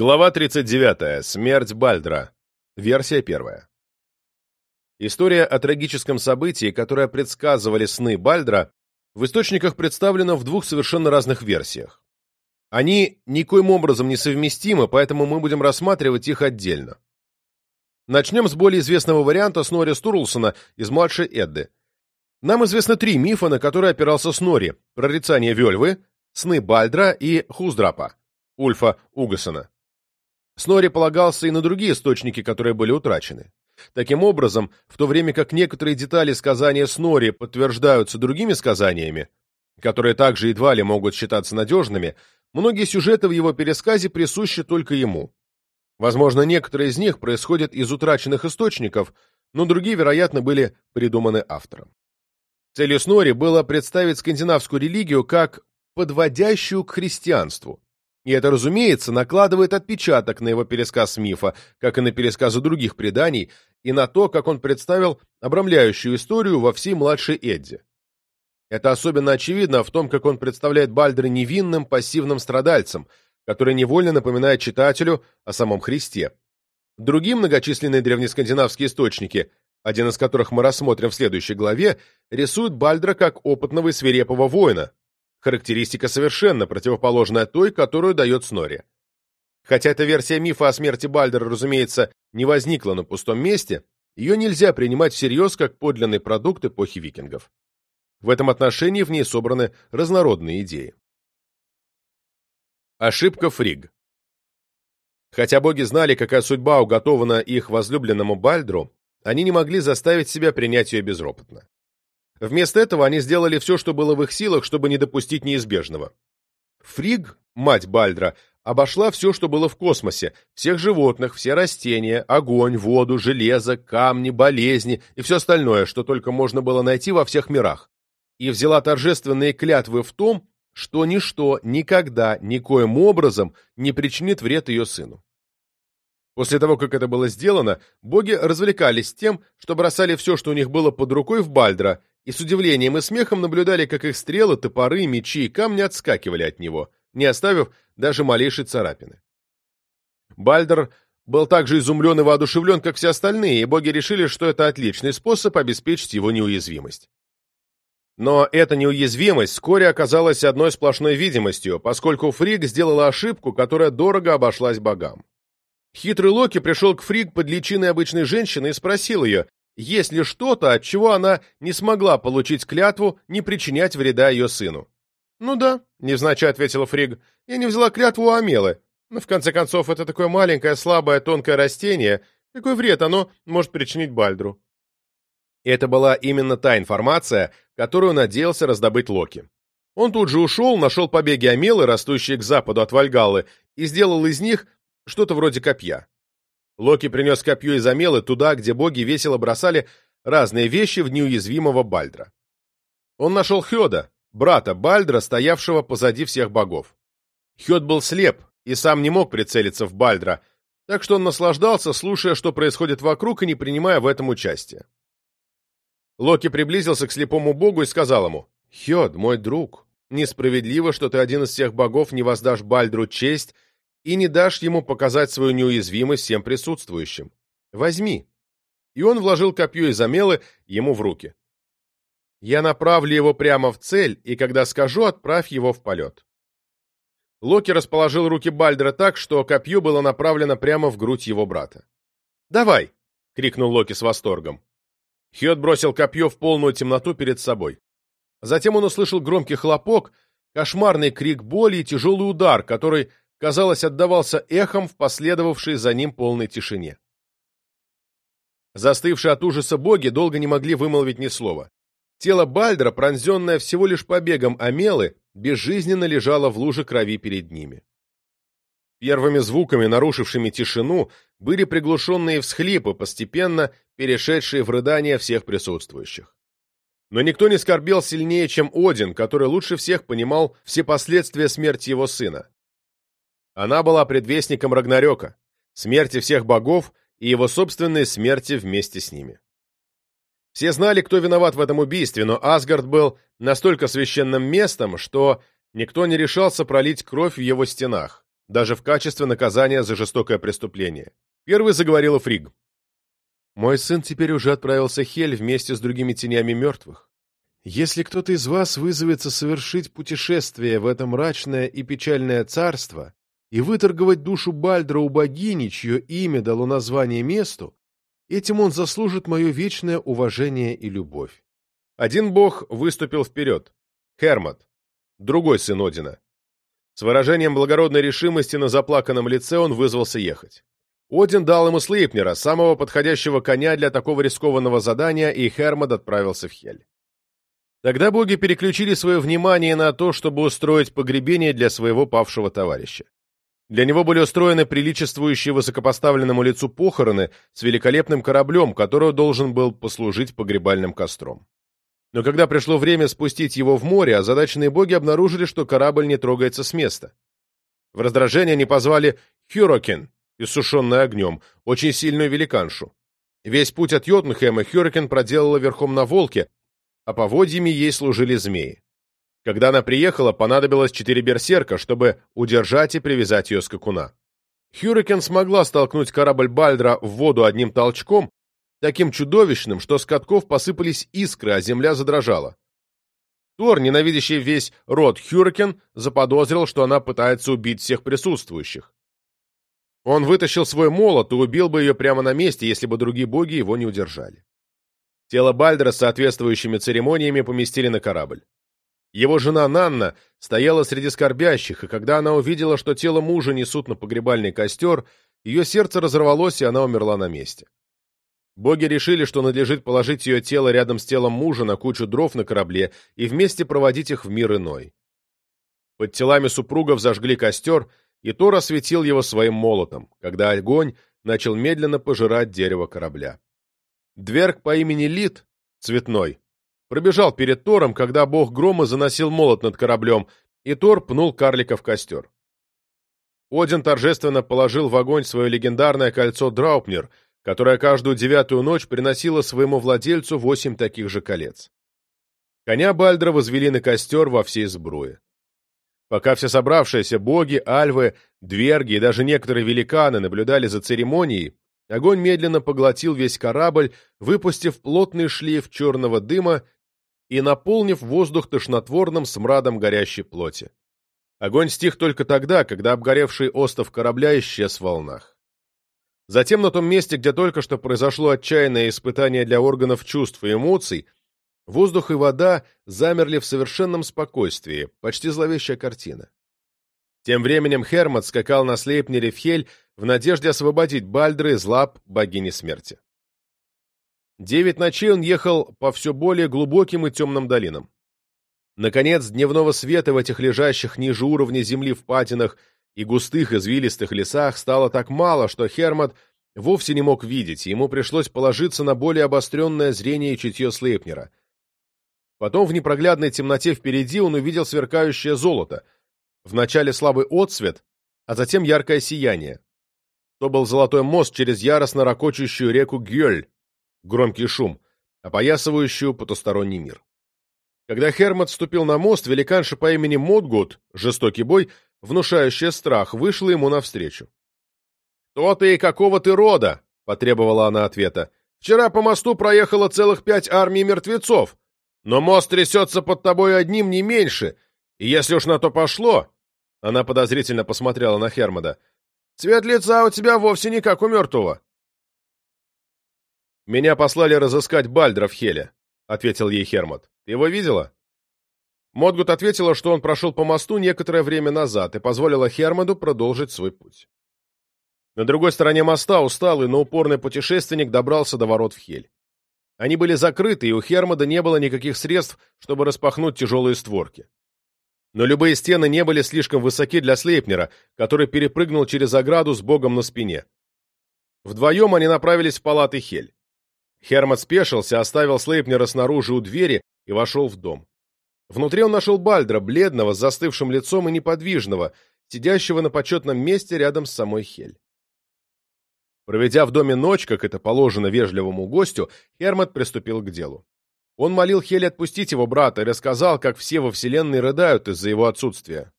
Глава 39. Смерть Бальдра. Версия первая. История о трагическом событии, которое предсказывали сны Бальдра, в источниках представлена в двух совершенно разных версиях. Они никоим образом не совместимы, поэтому мы будем рассматривать их отдельно. Начнем с более известного варианта Снори Стурлсона из младшей Эдды. Нам известно три мифа, на которые опирался Снори: прорицание Вельвы, сны Бальдра и Хуздрапа, Ульфа Угасона. Снори полагался и на другие источники, которые были утрачены. Таким образом, в то время как некоторые детали сказания Снори подтверждаются другими сказаниями, которые также едва ли могут считаться надежными, многие сюжеты в его пересказе присущи только ему. Возможно, некоторые из них происходят из утраченных источников, но другие, вероятно, были придуманы автором. Целью Снори было представить скандинавскую религию как подводящую к христианству, и это, разумеется, накладывает отпечаток на его пересказ мифа, как и на пересказы других преданий, и на то, как он представил обрамляющую историю во всей младшей Эдди. Это особенно очевидно в том, как он представляет Бальдера невинным, пассивным страдальцем, который невольно напоминает читателю о самом Христе. Другие многочисленные древнескандинавские источники, один из которых мы рассмотрим в следующей главе, рисуют Бальдера как опытного и свирепого воина, Характеристика совершенно противоположная той, которую дает Снори. Хотя эта версия мифа о смерти Бальдера, разумеется, не возникла на пустом месте, ее нельзя принимать всерьез как подлинный продукт эпохи викингов. В этом отношении в ней собраны разнородные идеи. Ошибка Фриг Хотя боги знали, какая судьба уготована их возлюбленному Бальдру, они не могли заставить себя принять ее безропотно. Вместо этого они сделали все, что было в их силах, чтобы не допустить неизбежного. Фриг, мать Бальдра, обошла все, что было в космосе, всех животных, все растения, огонь, воду, железо, камни, болезни и все остальное, что только можно было найти во всех мирах, и взяла торжественные клятвы в том, что ничто никогда, никоим образом не причинит вред ее сыну. После того, как это было сделано, боги развлекались тем, что бросали все, что у них было под рукой, в Бальдра, и с удивлением и смехом наблюдали, как их стрелы, топоры, мечи и камни отскакивали от него, не оставив даже малейшей царапины. Бальдер был также изумлен и воодушевлен, как все остальные, и боги решили, что это отличный способ обеспечить его неуязвимость. Но эта неуязвимость вскоре оказалась одной сплошной видимостью, поскольку Фриг сделала ошибку, которая дорого обошлась богам. Хитрый Локи пришел к Фриг под личиной обычной женщины и спросил ее, есть ли что-то, от чего она не смогла получить клятву не причинять вреда ее сыну. «Ну да», — невзначай ответила Фриг, — «я не взяла клятву у Амелы. Но в конце концов, это такое маленькое, слабое, тонкое растение. Какой вред оно может причинить Бальдру?» Это была именно та информация, которую надеялся раздобыть Локи. Он тут же ушел, нашел побеги Амелы, растущие к западу от Вальгаллы, и сделал из них что-то вроде копья. Локи принес копье из Амелы туда, где боги весело бросали разные вещи в неуязвимого Бальдра. Он нашел Хёда, брата Бальдра, стоявшего позади всех богов. Хёд был слеп и сам не мог прицелиться в Бальдра, так что он наслаждался, слушая, что происходит вокруг, и не принимая в этом участия. Локи приблизился к слепому богу и сказал ему, «Хёд, мой друг, несправедливо, что ты один из всех богов не воздашь Бальдру честь и не дашь ему показать свою неуязвимость всем присутствующим. Возьми. И он вложил копье из амелы ему в руки. Я направлю его прямо в цель, и когда скажу, отправь его в полет. Локи расположил руки Бальдера так, что копье было направлено прямо в грудь его брата. «Давай!» — крикнул Локи с восторгом. Хьот бросил копье в полную темноту перед собой. Затем он услышал громкий хлопок, кошмарный крик боли и тяжелый удар, который казалось, отдавался эхом в последовавшей за ним полной тишине. Застывшие от ужаса боги долго не могли вымолвить ни слова. Тело Бальдра, пронзенное всего лишь побегом Амелы, безжизненно лежало в луже крови перед ними. Первыми звуками, нарушившими тишину, были приглушенные всхлипы, постепенно перешедшие в рыдания всех присутствующих. Но никто не скорбел сильнее, чем Один, который лучше всех понимал все последствия смерти его сына. Она была предвестником Рагнарёка, смерти всех богов и его собственной смерти вместе с ними. Все знали, кто виноват в этом убийстве, но Асгард был настолько священным местом, что никто не решался пролить кровь в его стенах, даже в качестве наказания за жестокое преступление. Первый заговорила Фриг. «Мой сын теперь уже отправился Хель вместе с другими тенями мертвых. Если кто-то из вас вызовется совершить путешествие в это мрачное и печальное царство и выторговать душу Бальдра у богини, чье имя дало название месту, этим он заслужит мое вечное уважение и любовь. Один бог выступил вперед. Хермот, другой сын Одина. С выражением благородной решимости на заплаканном лице он вызвался ехать. Один дал ему Слейпнера, самого подходящего коня для такого рискованного задания, и Хермод отправился в Хель. Тогда боги переключили свое внимание на то, чтобы устроить погребение для своего павшего товарища. Для него были устроены приличествующие высокопоставленному лицу похороны с великолепным кораблем, который должен был послужить погребальным костром. Но когда пришло время спустить его в море, озадаченные боги обнаружили, что корабль не трогается с места. В раздражение они позвали Хюрокен, иссушенный огнем, очень сильную великаншу. Весь путь от Йотунхема Хюрокен проделала верхом на волке, а поводьями ей служили змеи. Когда она приехала, понадобилось четыре берсерка, чтобы удержать и привязать ее скакуна. Хюрикен смогла столкнуть корабль Бальдра в воду одним толчком, таким чудовищным, что с катков посыпались искры, а земля задрожала. Тор, ненавидящий весь род Хюрикен, заподозрил, что она пытается убить всех присутствующих. Он вытащил свой молот и убил бы ее прямо на месте, если бы другие боги его не удержали. Тело Бальдра с соответствующими церемониями поместили на корабль. Его жена Нанна стояла среди скорбящих, и когда она увидела, что тело мужа несут на погребальный костер, ее сердце разорвалось, и она умерла на месте. Боги решили, что надлежит положить ее тело рядом с телом мужа на кучу дров на корабле и вместе проводить их в мир иной. Под телами супругов зажгли костер, и Тор осветил его своим молотом, когда огонь начал медленно пожирать дерево корабля. Дверг по имени Лид, цветной, пробежал перед Тором, когда бог грома заносил молот над кораблем, и Тор пнул карлика в костер. Один торжественно положил в огонь свое легендарное кольцо Драупнер, которое каждую девятую ночь приносило своему владельцу восемь таких же колец. Коня Бальдра возвели на костер во всей сбруе. Пока все собравшиеся боги, альвы, дверги и даже некоторые великаны наблюдали за церемонией, огонь медленно поглотил весь корабль, выпустив плотный шлейф черного дыма и наполнив воздух тошнотворным смрадом горящей плоти. Огонь стих только тогда, когда обгоревший остов корабля исчез в волнах. Затем на том месте, где только что произошло отчаянное испытание для органов чувств и эмоций, воздух и вода замерли в совершенном спокойствии, почти зловещая картина. Тем временем Хермот скакал на Слейпнере в Хель в надежде освободить Бальдры из лап богини смерти. Девять ночей он ехал по все более глубоким и темным долинам. Наконец, дневного света в этих лежащих ниже уровня земли впадинах и густых извилистых лесах стало так мало, что Хермот вовсе не мог видеть, ему пришлось положиться на более обостренное зрение и чутье Слейпнера. Потом в непроглядной темноте впереди он увидел сверкающее золото, вначале слабый отсвет, а затем яркое сияние. То был золотой мост через яростно ракочущую реку Гёль, громкий шум, опоясывающую потусторонний мир. Когда Хермот вступил на мост, великанша по имени Модгут, жестокий бой, внушающая страх, вышла ему навстречу. «Кто ты и какого ты рода?» — потребовала она ответа. «Вчера по мосту проехало целых пять армий мертвецов, но мост трясется под тобой одним не меньше, и если уж на то пошло...» Она подозрительно посмотрела на Хермода. «Цвет лица у тебя вовсе не как у мертвого. «Меня послали разыскать Бальдра в Хеле», — ответил ей Хермот. «Ты его видела?» Модгут ответила, что он прошел по мосту некоторое время назад и позволила Хермоду продолжить свой путь. На другой стороне моста усталый, но упорный путешественник добрался до ворот в Хель. Они были закрыты, и у Хермода не было никаких средств, чтобы распахнуть тяжелые створки. Но любые стены не были слишком высоки для Слейпнера, который перепрыгнул через ограду с богом на спине. Вдвоем они направились в палаты Хель. Хермот спешился, оставил Слейпнера снаружи у двери и вошел в дом. Внутри он нашел Бальдра, бледного, с застывшим лицом и неподвижного, сидящего на почетном месте рядом с самой Хель. Проведя в доме ночь, как это положено вежливому гостю, Хермот приступил к делу. Он молил Хель отпустить его брата и рассказал, как все во Вселенной рыдают из-за его отсутствия.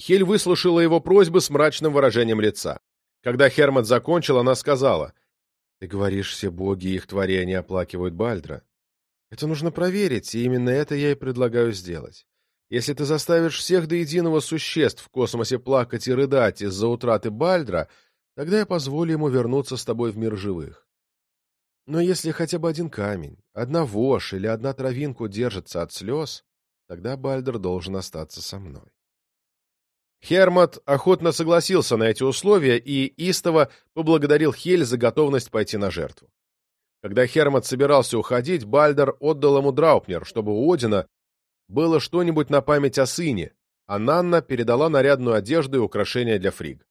Хель выслушала его просьбы с мрачным выражением лица. Когда Хермот закончил, она сказала, «Ты говоришь, все боги и их творения оплакивают Бальдра. Это нужно проверить, и именно это я и предлагаю сделать. Если ты заставишь всех до единого существ в космосе плакать и рыдать из-за утраты Бальдра, тогда я позволю ему вернуться с тобой в мир живых. Но если хотя бы один камень, одна вошь или одна травинку держится от слез, тогда Бальдер должен остаться со мной. Хермат охотно согласился на эти условия и истово поблагодарил Хель за готовность пойти на жертву. Когда Хермат собирался уходить, Бальдер отдал ему Драупнер, чтобы у Одина было что-нибудь на память о сыне, а Нанна передала нарядную одежду и украшения для Фриг.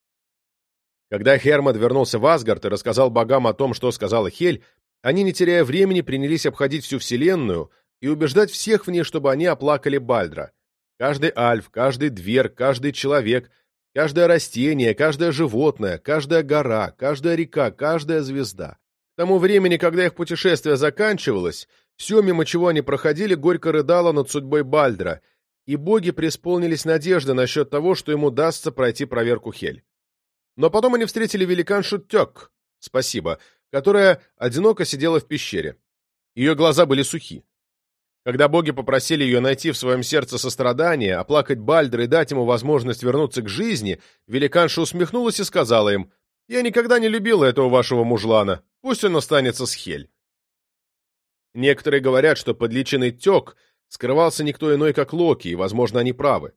Когда Хермат вернулся в Асгард и рассказал богам о том, что сказала Хель, они, не теряя времени, принялись обходить всю Вселенную и убеждать всех в ней, чтобы они оплакали Бальдра. Каждый альф, каждый дверг, каждый человек, каждое растение, каждое животное, каждая гора, каждая река, каждая звезда. К тому времени, когда их путешествие заканчивалось, все, мимо чего они проходили, горько рыдало над судьбой Бальдра, и боги преисполнились надежды насчет того, что ему удастся пройти проверку Хель. Но потом они встретили великаншу Тёк, спасибо, которая одиноко сидела в пещере. Ее глаза были сухи. Когда боги попросили ее найти в своем сердце сострадание, оплакать Бальдра и дать ему возможность вернуться к жизни, великанша усмехнулась и сказала им, «Я никогда не любила этого вашего мужлана, пусть он останется с Хель». Некоторые говорят, что под личиной Тек скрывался никто иной, как Локи, и, возможно, они правы.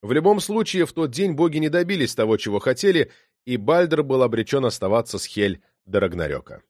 В любом случае, в тот день боги не добились того, чего хотели, и Бальдер был обречен оставаться с Хель до Рагнарёка.